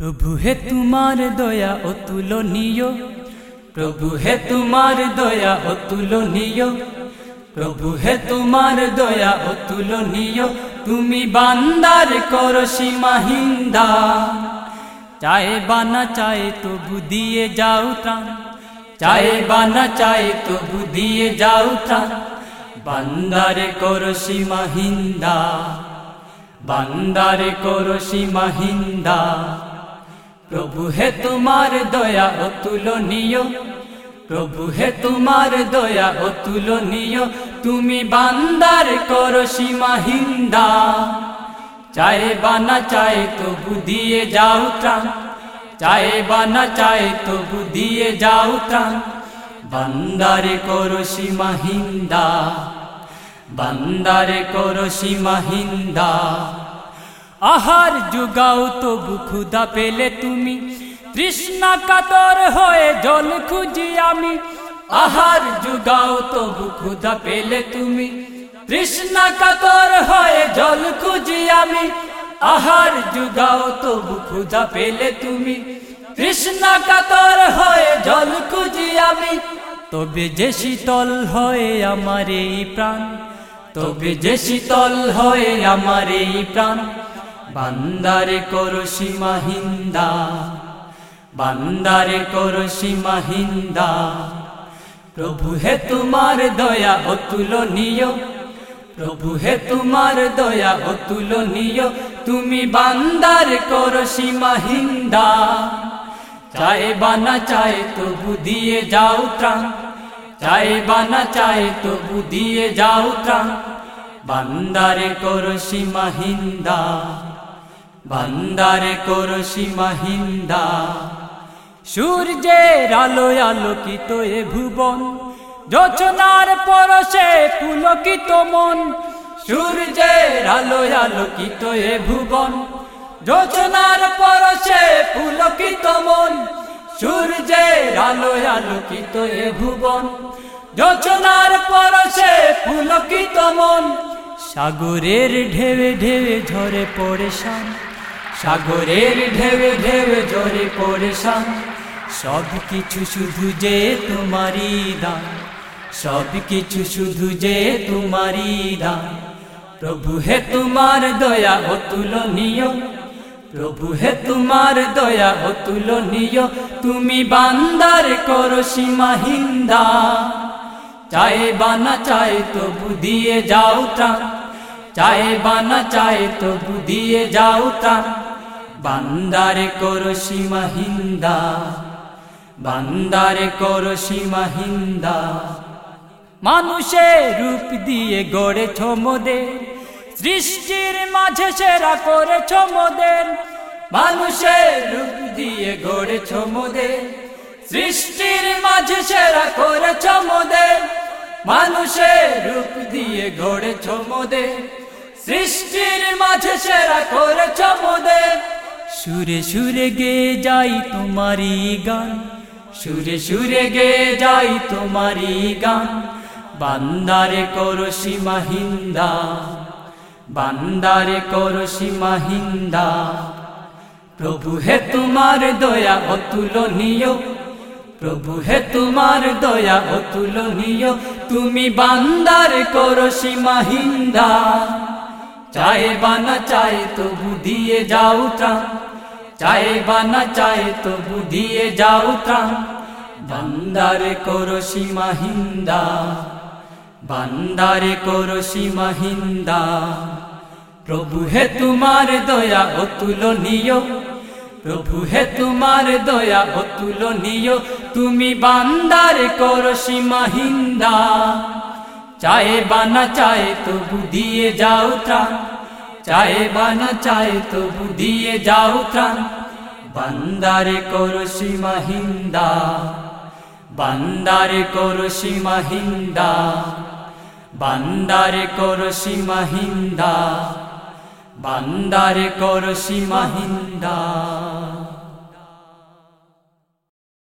প্রভু হে তোমার দয়া অতুলনীয়। প্রভু হে তোমার দয়া অতুলনীয়। প্রভু হে তোমার দয়া অতুলনীয়। তুমি বান্দার করো সীমাহিন্দা চায় বানা চায় তবু দিয়ে যাও ত্রাণ। চায় বানা চায় তবু দিয়ে যাও ত্রাণ। বান্দারে করো সীমাহিন্দা বান্দারে করো সীমাহিন্দা প্রভু হে তোমার দয়া অতুলনীয় প্রভু হে তোমার দয়া অতুলনীয় তুমি বান্দার করো সীমাহিন্দা চায় বানা চায় তবু দিয়ে যাও ত্রাণ। চায় বানা চায় তবু দিয়ে যাও ত্রাণ। বান্দারে করো সীমাহিন্দা বান্দারে করো সীমাহিন্দা আহার যুগাও তবু ক্ষুদা পেলে তুমি। তৃষ্ণা কাতর হয়ে জল খুঁজি আমি। আহার যুগাও তবু ক্ষুদা পেলে তুমি। তৃষ্ণা কাতর হয়ে জল খুঁজি আমি। আহার যুগাও তবু ক্ষুদা পেলে তুমি। তৃষ্ণা কাতর হয়ে জল খুঁজি আমি। তবে যে শীতল হয়ে আমার এই প্রাণ, তবে যে শীতল হয়ে আমার এই প্রাণ বান্দারে করো সীমাহিন্দা বান্দারে করো সীমাহিন্দা প্রভু হে তোমার দয়া অতুলনীয় প্রভু হে তোমার দয়া অতুলনীয় তুমি বান্দার করো সীমাহিন্দা চায় বানা চায় তবু দিয়ে যাও ত্রাণ চায় বানা চায় তবু দিয়ে যাও ত্রাণ, বান্দারে করো সীমাহিন্দা বান্দারে করো সীমাহিন্দা সূর্যের আলো আলোকিত এ ভুবন যোচনার পরশে পুলকিত মন। সূর্যের আলো আলোকিত এ ভুবন যোচনার পরশে পুলকিত মন। সূর্যের আলো আলোকিত এ ভুবন যোচনার পরশে পুলকিত মন। সাগরের ঢেবে ঢেবে ঝরে পড়ে শান। সাগরের ঢেবে ঢেবে ঝরে পড়ে শান সব কিছু শুধু যে তোমারই দান সব কিছু শুধু যে তোমারই দান প্রভু হে তোমার দয়া অতুলনীয় প্রভু হে তোমার দয়া অতুলনীয় তুমি বান্দার করো সীমাহিন্দা চায় বানা চায় তবু দিয়ে যাও ত্রাণ। চায় বানা চায় তবু দিয়ে যাও ত্রাণ। বান্দারে করো সীমাহিন্দা বান্দারে করো সীমাহিন্দা মানুষের রূপ দিয়ে গড়েছ মোদের, সৃষ্টির মাঝে সেরা করেছ মোদের। মানুষের রূপ দিয়ে গড়েছ মোদের, সৃষ্টির মাঝে সেরা করেছ মোদের। মানুষের রূপ দিয়ে গড়েছ মোদের, সৃষ্টির মাঝে সেরা করেছ সুরে সুরে গে যাই তোমারি গান। সুরে সুরে গে যাই তোমারি গান। বান্দারে করো সীমাহিন্দা বান্দারে করো সীমাহিন্দা প্রভু হে তোমার দয়া অতুলনীয়। প্রভু হে তোমার দয়া অতুলনীয়। তুমি বান্দার করো সীমাহিন্দা চায় বানা চায় তবু দিয়ে যাও ত্রাণ। চায় বানা চায় তবু দিয়ে যাও ত্রাণ। বান্দারে করো সীমাহিন্দা বান্দারে করো সীমাহিন্দা প্রভু হে তোমার দয়া অতুলনীয় প্রভু হে তোমার দয়া অতুলনীয় তুমি বান্দার করো সীমাহিন্দা চায় বানা চায় তবু দিয়ে যাও ত্রাণ। চায় বা না চায় তবু দিয়ে যাও ত্রাণ। বান্দারে করো সীমাহিন্দা বান্দারে করো সীমাহিন্দা বান্দারে করো সীমাহিন্দা বান্দারে করো সীমাহিন্দা